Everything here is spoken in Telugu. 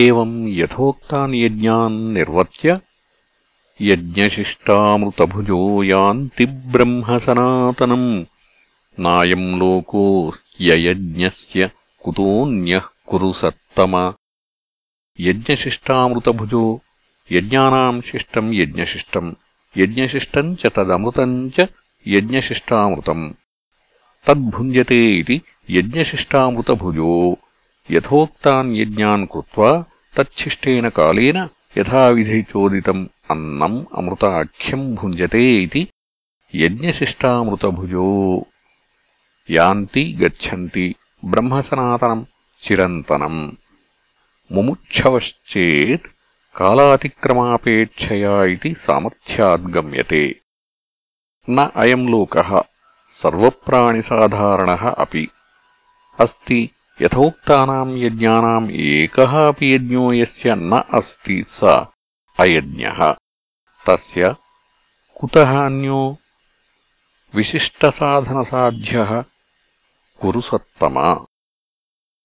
एवम् यथोक्तान् यज्ञान् निर्वर्त्य यज्ञशिष्टामृतभुजो यान्ति ब्रह्मसनातनम् नायम् लोकोऽस्त्ययज्ञस्य कुतोऽन्यः कुरु सत्तम यज्ञशिष्टामृतभुजो यज्ञानाम् शिष्टम् यज्ञशिष्टम् यज्ञशिष्टम् च तदमृतम् च यज्ञशिष्टामृतम् तद्भुञ्जते इति यज्ञशिष्टामृतभुजो యథోక్తాన్ యజ్ఞాన్ కృత్వా తచ్చిష్టేన కాలేన యథావిధి చోదితం అన్నం అమృతాఖ్యం భుంజతే ఇది యజ్ఞశిష్టామృతభుజో. యాంతి గచ్చంతి బ్రహ్మసనాతనం చిరంతనం ముముక్షవశ్చేత్ కాలాతిక్రమాపేక్షయా ఇది సామర్థ్యాద్గమ్యతే. న అయం లోక సర్వప్రాణిసాధారణ అపి. అస్తి यथोक्तानाम् यज्ञानाम् एकः अपि यज्ञो यस्य न अस्ति स अयज्ञः तस्य कुतः अन्यो विशिष्टसाधनसाध्यः कुरु सत्तमा